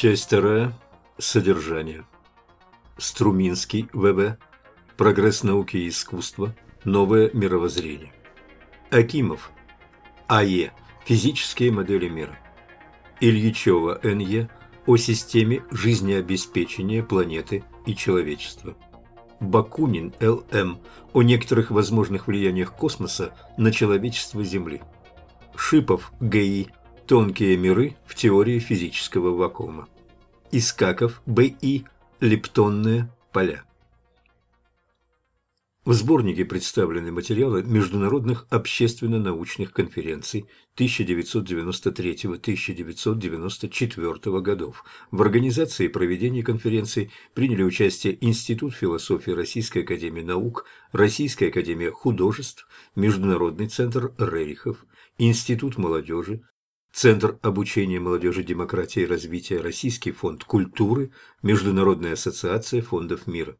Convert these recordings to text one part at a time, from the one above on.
Часть вторая. Содержание. Струминский, ВВ. Прогресс науки и искусства. Новое мировоззрение. Акимов. АЕ. Физические модели мира. Ильичева, НЕ. О системе жизнеобеспечения планеты и человечества. Бакунин, ЛМ. О некоторых возможных влияниях космоса на человечество Земли. Шипов, ГИ. Тонкие миры в теории физического вакуума. Искаков, Б.И. Лептонные поля. В сборнике представлены материалы международных общественно-научных конференций 1993-1994 годов. В организации и проведении конференций приняли участие Институт философии Российской академии наук, Российская академия художеств, Международный центр Рерихов, Институт молодежи, Центр обучения молодежи демократии и развития, Российский фонд культуры, Международная ассоциация фондов мира.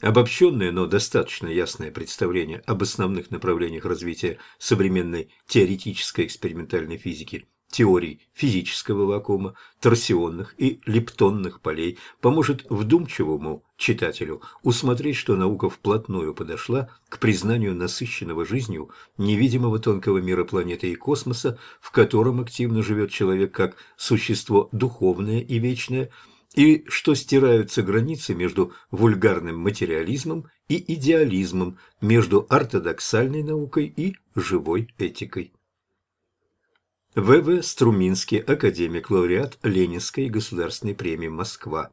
Обобщенное, но достаточно ясное представление об основных направлениях развития современной теоретической экспериментальной физики, теорий физического вакуума, торсионных и лептонных полей поможет вдумчивому читателю усмотреть, что наука вплотную подошла к признанию насыщенного жизнью невидимого тонкого мира планеты и космоса, в котором активно живет человек как существо духовное и вечное – и что стираются границы между вульгарным материализмом и идеализмом, между ортодоксальной наукой и живой этикой. В.В. Струминский, академик, лауреат Ленинской государственной премии «Москва».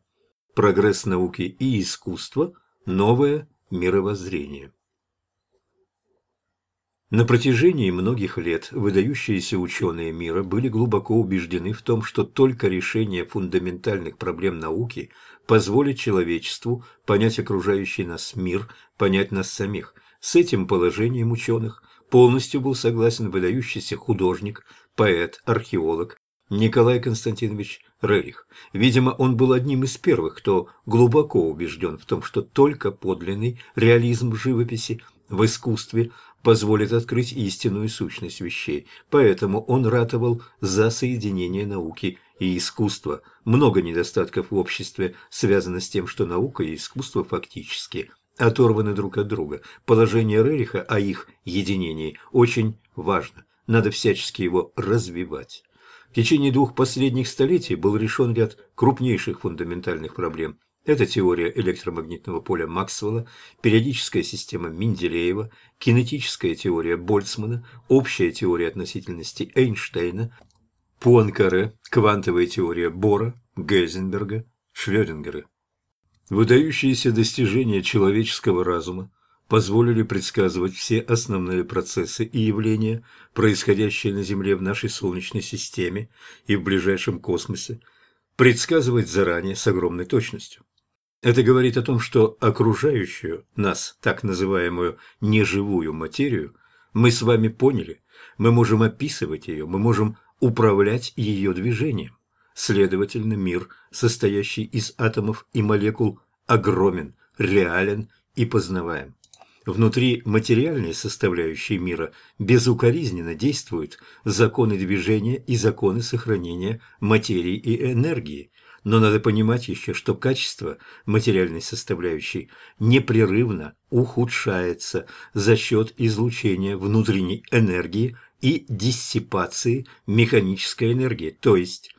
Прогресс науки и искусства. Новое мировоззрение. На протяжении многих лет выдающиеся ученые мира были глубоко убеждены в том, что только решение фундаментальных проблем науки позволит человечеству понять окружающий нас мир, понять нас самих. С этим положением ученых полностью был согласен выдающийся художник, поэт, археолог Николай Константинович Рерих. Видимо, он был одним из первых, кто глубоко убежден в том, что только подлинный реализм в живописи, в искусстве – позволит открыть истинную сущность вещей, поэтому он ратовал за соединение науки и искусства. Много недостатков в обществе связано с тем, что наука и искусство фактически оторваны друг от друга. Положение Рериха о их единении очень важно, надо всячески его развивать. В течение двух последних столетий был решен ряд крупнейших фундаментальных проблем – это теория электромагнитного поля Максвелла, периодическая система Менделеева, кинетическая теория Больцмана, общая теория относительности Эйнштейна, Пуанкаре, квантовая теория Бора, Гейзенберга, Шрёдингера. Выдающиеся достижения человеческого разума позволили предсказывать все основные процессы и явления, происходящие на Земле в нашей Солнечной системе и в ближайшем космосе, предсказывать заранее с огромной точностью. Это говорит о том, что окружающую нас, так называемую неживую материю, мы с вами поняли, мы можем описывать ее, мы можем управлять ее движением. Следовательно, мир, состоящий из атомов и молекул, огромен, реален и познаваем. Внутри материальной составляющей мира безукоризненно действуют законы движения и законы сохранения материи и энергии, но надо понимать еще, что качество материальной составляющей непрерывно ухудшается за счет излучения внутренней энергии и диссипации механической энергии, то есть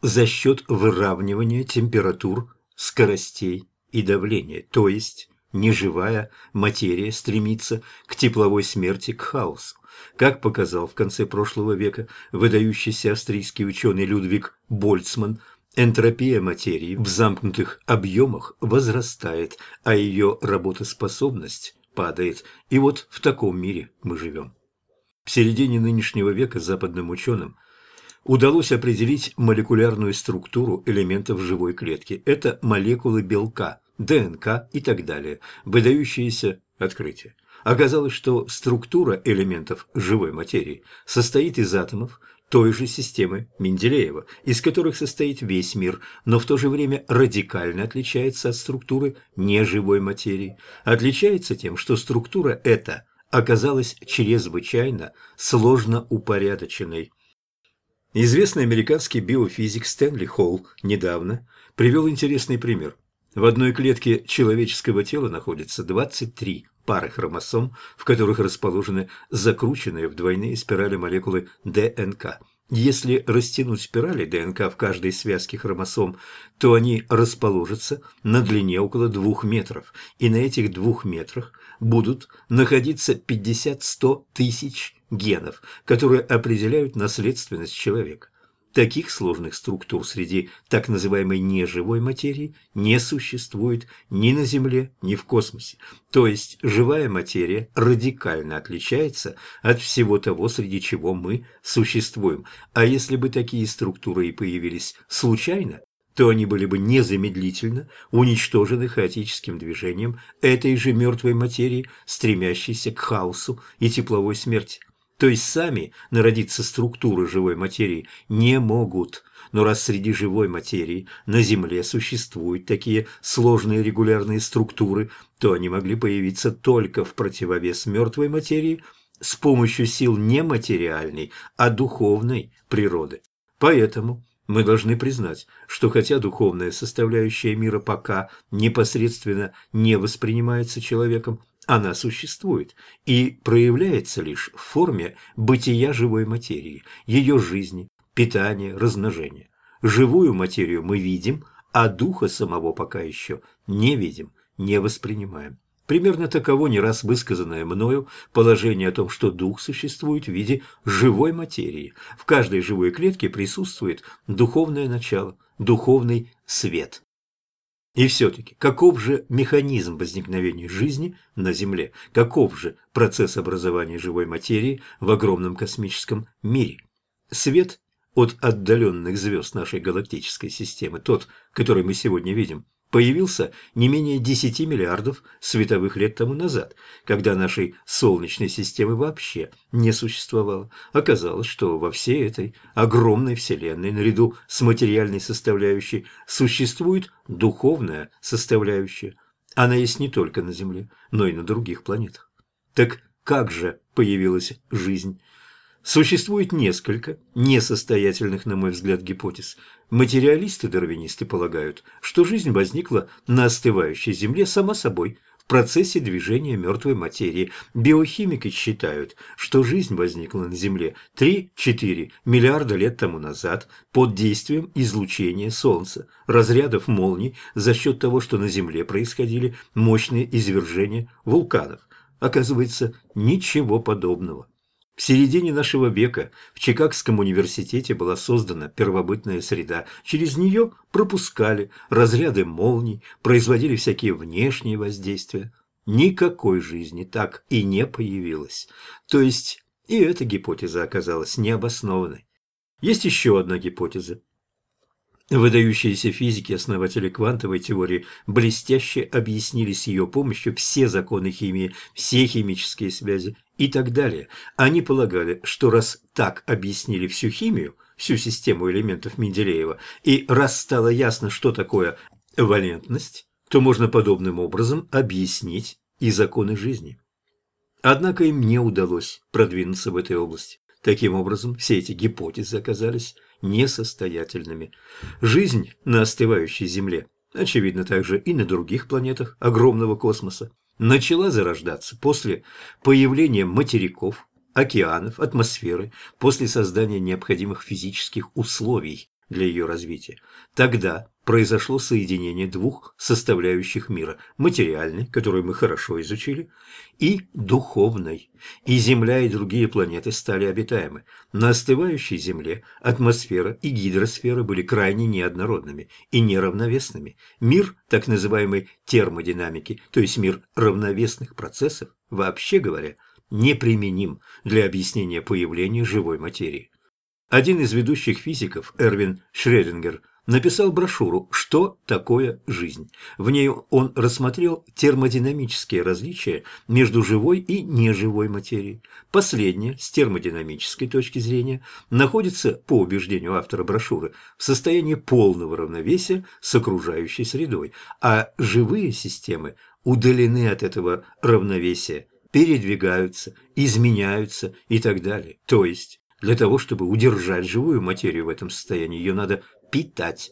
за счет выравнивания температур, скоростей и давления, то есть неживая материя стремится к тепловой смерти, к хаосу. Как показал в конце прошлого века выдающийся австрийский ученый Людвиг Больцман, Энтропия материи в замкнутых объемах возрастает, а ее работоспособность падает. И вот в таком мире мы живем. В середине нынешнего века западным ученым удалось определить молекулярную структуру элементов живой клетки. Это молекулы белка, ДНК и так далее. Выдающиеся открытия. Оказалось, что структура элементов живой материи состоит из атомов, той же системы Менделеева, из которых состоит весь мир, но в то же время радикально отличается от структуры неживой материи. Отличается тем, что структура эта оказалась чрезвычайно сложно упорядоченной. Известный американский биофизик Стэнли Холл недавно привел интересный пример. В одной клетке человеческого тела находится 23 пары хромосом, в которых расположены закрученные в двойные спирали молекулы ДНК. Если растянуть спирали ДНК в каждой связке хромосом, то они расположатся на длине около двух метров, и на этих двух метрах будут находиться 50-100 тысяч генов, которые определяют наследственность человека. Таких сложных структур среди так называемой неживой материи не существует ни на Земле, ни в космосе. То есть живая материя радикально отличается от всего того, среди чего мы существуем. А если бы такие структуры и появились случайно, то они были бы незамедлительно уничтожены хаотическим движением этой же мертвой материи, стремящейся к хаосу и тепловой смерти. То есть сами народиться структуры живой материи не могут. Но раз среди живой материи на Земле существуют такие сложные регулярные структуры, то они могли появиться только в противовес мертвой материи с помощью сил не материальной, а духовной природы. Поэтому мы должны признать, что хотя духовная составляющая мира пока непосредственно не воспринимается человеком, она существует и проявляется лишь в форме бытия живой материи, ее жизни, питания, размножения. Живую материю мы видим, а духа самого пока еще не видим, не воспринимаем. Примерно таково не раз высказанное мною положение о том, что дух существует в виде живой материи. В каждой живой клетке присутствует духовное начало, духовный свет. И все-таки, каков же механизм возникновения жизни на Земле? Каков же процесс образования живой материи в огромном космическом мире? Свет от отдаленных звезд нашей галактической системы, тот, который мы сегодня видим, появился не менее 10 миллиардов световых лет тому назад, когда нашей Солнечной системы вообще не существовало. Оказалось, что во всей этой огромной Вселенной, наряду с материальной составляющей, существует духовная составляющая. Она есть не только на Земле, но и на других планетах. Так как же появилась жизнь? Существует несколько несостоятельных, на мой взгляд, гипотез. Материалисты-дарвинисты полагают, что жизнь возникла на остывающей Земле сама собой, в процессе движения мертвой материи. Биохимики считают, что жизнь возникла на Земле 3-4 миллиарда лет тому назад под действием излучения Солнца, разрядов молний за счет того, что на Земле происходили мощные извержения вулканов. Оказывается, ничего подобного. В середине нашего века в Чикагском университете была создана первобытная среда. Через нее пропускали разряды молний, производили всякие внешние воздействия. Никакой жизни так и не появилось. То есть и эта гипотеза оказалась необоснованной. Есть еще одна гипотеза. Выдающиеся физики, основатели квантовой теории, блестяще объяснили с ее помощью все законы химии, все химические связи и так далее. Они полагали, что раз так объяснили всю химию, всю систему элементов Менделеева, и раз стало ясно, что такое валентность, то можно подобным образом объяснить и законы жизни. Однако им не удалось продвинуться в этой области. Таким образом, все эти гипотезы оказались несостоятельными. Жизнь на остывающей Земле, очевидно также и на других планетах огромного космоса, начала зарождаться после появления материков, океанов, атмосферы, после создания необходимых физических условий для ее развития. Тогда произошло соединение двух составляющих мира – материальной, которую мы хорошо изучили, и духовной. И Земля, и другие планеты стали обитаемы. На остывающей Земле атмосфера и гидросфера были крайне неоднородными и неравновесными. Мир так называемой термодинамики, то есть мир равновесных процессов, вообще говоря, неприменим для объяснения появления живой материи. Один из ведущих физиков, Эрвин Шрёдингер, написал брошюру «Что такое жизнь?». В ней он рассмотрел термодинамические различия между живой и неживой материей. Последняя, с термодинамической точки зрения, находится, по убеждению автора брошюры, в состоянии полного равновесия с окружающей средой, а живые системы удалены от этого равновесия, передвигаются, изменяются и так далее. То есть Для того, чтобы удержать живую материю в этом состоянии, ее надо питать.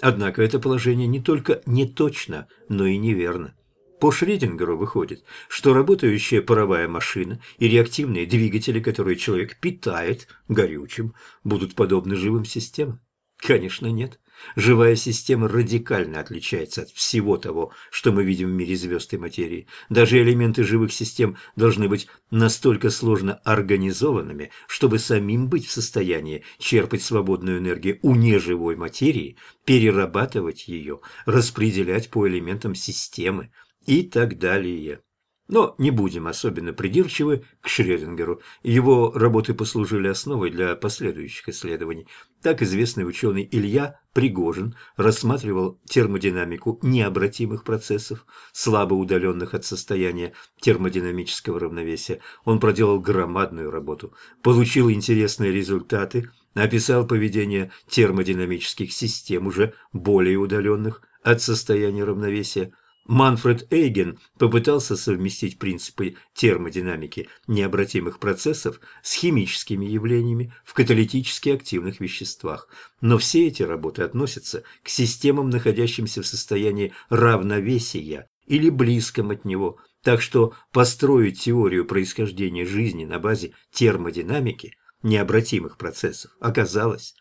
Однако это положение не только не точно, но и неверно. По Шрёдингеру выходит, что работающая паровая машина и реактивные двигатели, которые человек питает горючим, будут подобны живым системам? Конечно, нет. Живая система радикально отличается от всего того, что мы видим в мире звезд и материи. Даже элементы живых систем должны быть настолько сложно организованными, чтобы самим быть в состоянии черпать свободную энергию у неживой материи, перерабатывать ее, распределять по элементам системы и так далее. Но не будем особенно придирчивы к Шрёдингеру. Его работы послужили основой для последующих исследований. Так известный ученый Илья Пригожин рассматривал термодинамику необратимых процессов, слабо удаленных от состояния термодинамического равновесия. Он проделал громадную работу, получил интересные результаты, описал поведение термодинамических систем, уже более удаленных от состояния равновесия, Манфред Эйген попытался совместить принципы термодинамики необратимых процессов с химическими явлениями в каталитически активных веществах. Но все эти работы относятся к системам, находящимся в состоянии равновесия или близком от него, так что построить теорию происхождения жизни на базе термодинамики необратимых процессов оказалось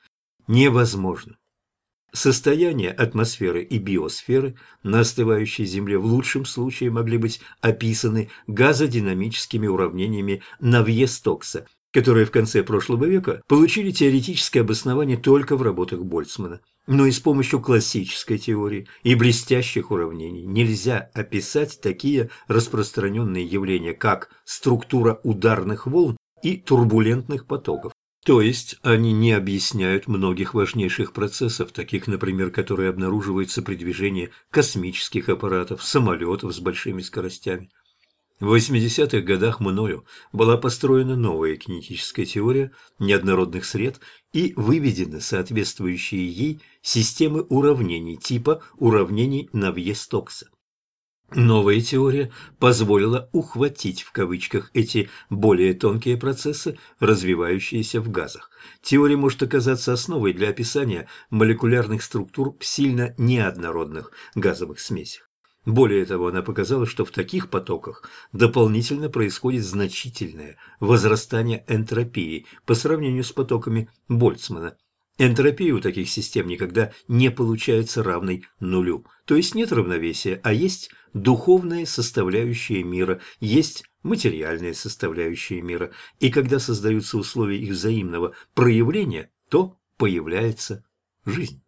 невозможно. Состояние атмосферы и биосферы на остывающей Земле в лучшем случае могли быть описаны газодинамическими уравнениями Навье-Стокса, которые в конце прошлого века получили теоретическое обоснование только в работах Больцмана. Но и с помощью классической теории и блестящих уравнений нельзя описать такие распространенные явления, как структура ударных волн и турбулентных потоков. То есть они не объясняют многих важнейших процессов, таких, например, которые обнаруживаются при движении космических аппаратов, самолетов с большими скоростями. В 80-х годах мною была построена новая кинетическая теория неоднородных сред и выведены соответствующие ей системы уравнений типа уравнений Навье-Стокса. Новая теория позволила «ухватить» в кавычках эти более тонкие процессы, развивающиеся в газах. Теория может оказаться основой для описания молекулярных структур в сильно неоднородных газовых смесях. Более того, она показала, что в таких потоках дополнительно происходит значительное возрастание энтропии по сравнению с потоками Больцмана. Энтропия у таких систем никогда не получается равной нулю. То есть нет равновесия, а есть духовная составляющая мира, есть материальная составляющая мира. И когда создаются условия их взаимного проявления, то появляется жизнь.